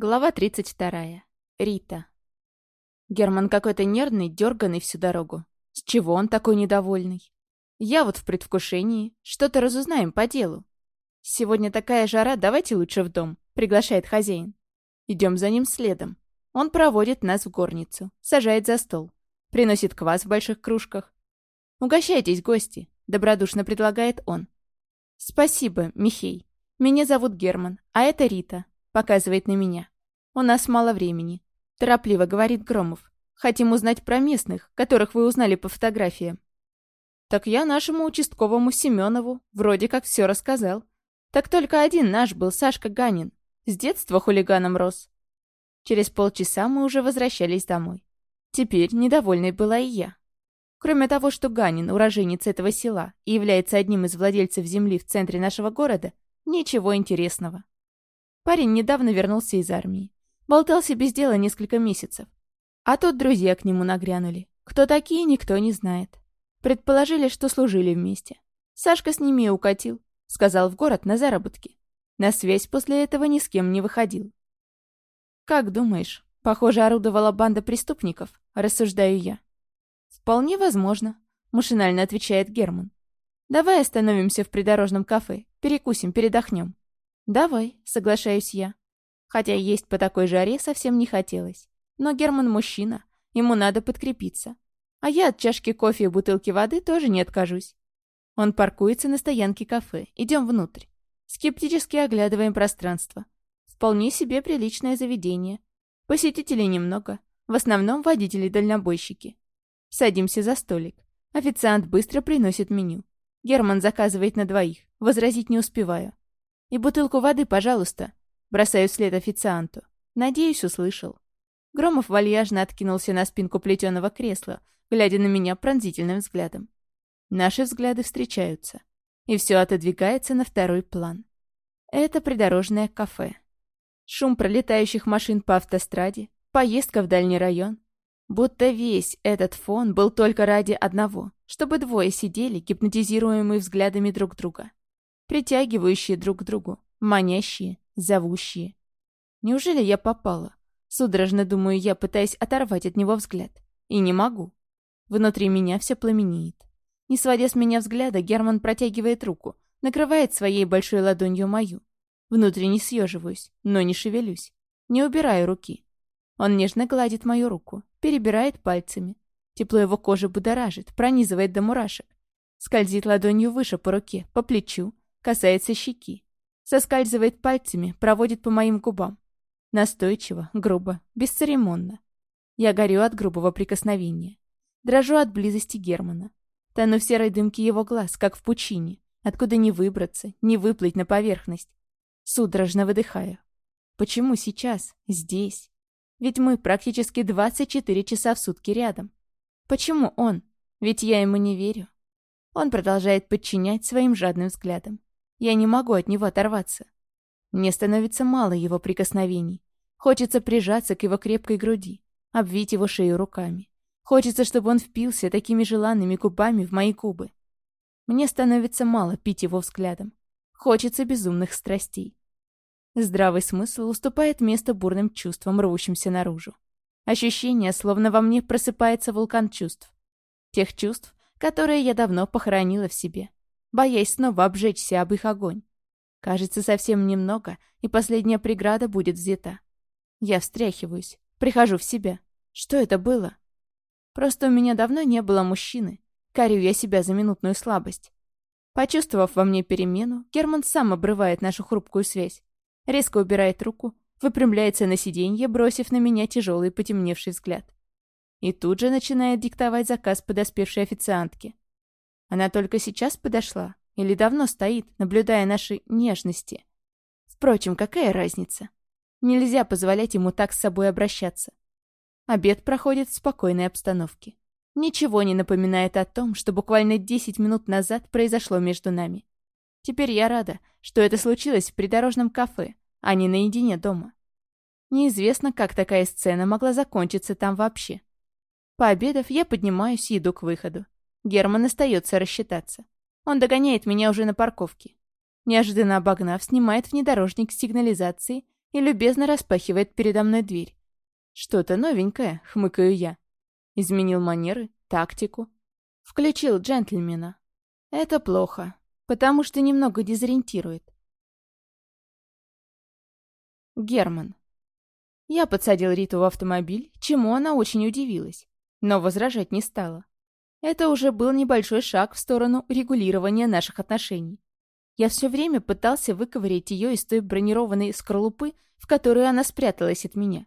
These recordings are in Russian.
Глава 32. Рита. Герман какой-то нервный, дерганный всю дорогу. С чего он такой недовольный? Я вот в предвкушении. Что-то разузнаем по делу. Сегодня такая жара, давайте лучше в дом, приглашает хозяин. Идем за ним следом. Он проводит нас в горницу, сажает за стол, приносит квас в больших кружках. «Угощайтесь, гости», — добродушно предлагает он. «Спасибо, Михей. Меня зовут Герман, а это Рита показывает на меня. «У нас мало времени», — торопливо говорит Громов. «Хотим узнать про местных, которых вы узнали по фотографиям». «Так я нашему участковому Семенову вроде как все рассказал. Так только один наш был Сашка Ганин. С детства хулиганом рос». Через полчаса мы уже возвращались домой. Теперь недовольной была и я. Кроме того, что Ганин, уроженец этого села, и является одним из владельцев земли в центре нашего города, ничего интересного. Парень недавно вернулся из армии. Болтался без дела несколько месяцев. А тут друзья к нему нагрянули. Кто такие, никто не знает. Предположили, что служили вместе. Сашка с ними укатил. Сказал в город на заработки. На связь после этого ни с кем не выходил. «Как думаешь, похоже, орудовала банда преступников?» Рассуждаю я. «Вполне возможно», — машинально отвечает Герман. «Давай остановимся в придорожном кафе, перекусим, передохнем. «Давай», — соглашаюсь я. Хотя есть по такой жаре совсем не хотелось. Но Герман мужчина, ему надо подкрепиться. А я от чашки кофе и бутылки воды тоже не откажусь. Он паркуется на стоянке кафе. Идем внутрь. Скептически оглядываем пространство. Вполне себе приличное заведение. Посетителей немного. В основном водители-дальнобойщики. Садимся за столик. Официант быстро приносит меню. Герман заказывает на двоих. Возразить не успеваю. «И бутылку воды, пожалуйста!» Бросаю вслед официанту. Надеюсь, услышал. Громов вальяжно откинулся на спинку плетеного кресла, глядя на меня пронзительным взглядом. Наши взгляды встречаются. И все отодвигается на второй план. Это придорожное кафе. Шум пролетающих машин по автостраде, поездка в дальний район. Будто весь этот фон был только ради одного, чтобы двое сидели, гипнотизируемые взглядами друг друга притягивающие друг к другу, манящие, зовущие. Неужели я попала? Судорожно думаю я, пытаясь оторвать от него взгляд. И не могу. Внутри меня все пламенеет. Не сводя с меня взгляда, Герман протягивает руку, накрывает своей большой ладонью мою. Внутренне съеживаюсь, но не шевелюсь. Не убираю руки. Он нежно гладит мою руку, перебирает пальцами. Тепло его кожи будоражит, пронизывает до мурашек. Скользит ладонью выше по руке, по плечу, Касается щеки. Соскальзывает пальцами, проводит по моим губам. Настойчиво, грубо, бесцеремонно. Я горю от грубого прикосновения. Дрожу от близости Германа. Тону в серой дымке его глаз, как в пучине, откуда не выбраться, не выплыть на поверхность. Судорожно выдыхаю. Почему сейчас, здесь? Ведь мы практически 24 часа в сутки рядом. Почему он? Ведь я ему не верю. Он продолжает подчинять своим жадным взглядом. Я не могу от него оторваться. Мне становится мало его прикосновений. Хочется прижаться к его крепкой груди, обвить его шею руками. Хочется, чтобы он впился такими желанными губами в мои губы. Мне становится мало пить его взглядом. Хочется безумных страстей. Здравый смысл уступает место бурным чувствам, рвущимся наружу. Ощущение, словно во мне просыпается вулкан чувств. Тех чувств, которые я давно похоронила в себе боясь снова обжечься об их огонь. Кажется, совсем немного, и последняя преграда будет взята. Я встряхиваюсь, прихожу в себя. Что это было? Просто у меня давно не было мужчины. Корю я себя за минутную слабость. Почувствовав во мне перемену, Герман сам обрывает нашу хрупкую связь. Резко убирает руку, выпрямляется на сиденье, бросив на меня тяжелый потемневший взгляд. И тут же начинает диктовать заказ подоспевшей официантке. Она только сейчас подошла? Или давно стоит, наблюдая наши нежности? Впрочем, какая разница? Нельзя позволять ему так с собой обращаться. Обед проходит в спокойной обстановке. Ничего не напоминает о том, что буквально 10 минут назад произошло между нами. Теперь я рада, что это случилось в придорожном кафе, а не наедине дома. Неизвестно, как такая сцена могла закончиться там вообще. Пообедав, я поднимаюсь и иду к выходу. Герман остается рассчитаться. Он догоняет меня уже на парковке. Неожиданно обогнав, снимает внедорожник с сигнализации и любезно распахивает передо мной дверь. Что-то новенькое, хмыкаю я. Изменил манеры, тактику. Включил джентльмена. Это плохо, потому что немного дезориентирует. Герман. Я подсадил Риту в автомобиль, чему она очень удивилась, но возражать не стала. Это уже был небольшой шаг в сторону регулирования наших отношений. Я все время пытался выковырять ее из той бронированной скорлупы, в которую она спряталась от меня.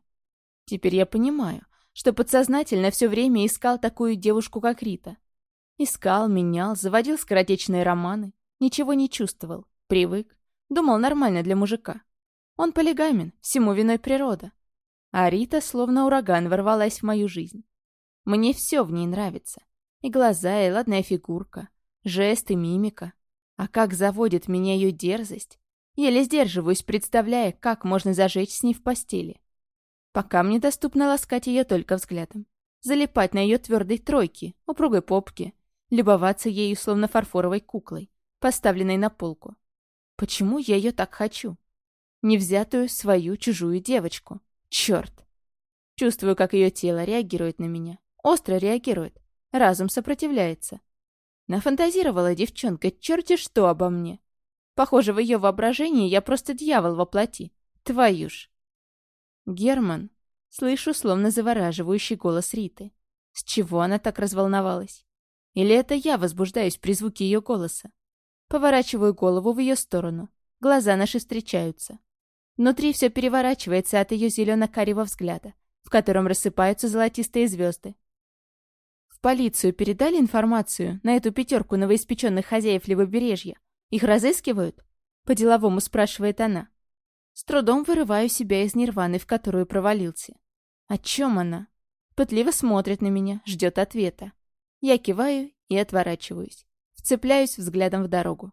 Теперь я понимаю, что подсознательно все время искал такую девушку, как Рита. Искал, менял, заводил скоротечные романы, ничего не чувствовал, привык, думал нормально для мужика. Он полигамен, всему виной природа. А Рита словно ураган ворвалась в мою жизнь. Мне все в ней нравится. И глаза, и ладная фигурка, жесты, мимика. А как заводит меня ее дерзость. Еле сдерживаюсь, представляя, как можно зажечь с ней в постели. Пока мне доступно ласкать ее только взглядом. Залипать на ее твердой тройке, упругой попке, любоваться ею словно фарфоровой куклой, поставленной на полку. Почему я ее так хочу? Невзятую свою чужую девочку. Черт! Чувствую, как ее тело реагирует на меня. Остро реагирует. Разум сопротивляется. Нафантазировала девчонка черти что обо мне. Похоже, в ее воображении я просто дьявол во плоти. Твою ж. Герман. Слышу словно завораживающий голос Риты. С чего она так разволновалась? Или это я возбуждаюсь при звуке ее голоса? Поворачиваю голову в ее сторону. Глаза наши встречаются. Внутри все переворачивается от ее зелено-карего взгляда, в котором рассыпаются золотистые звезды полицию передали информацию на эту пятерку новоиспеченных хозяев левобережья? Их разыскивают?» По-деловому спрашивает она. С трудом вырываю себя из нирваны, в которую провалился. О чем она? Пытливо смотрит на меня, ждет ответа. Я киваю и отворачиваюсь. Вцепляюсь взглядом в дорогу.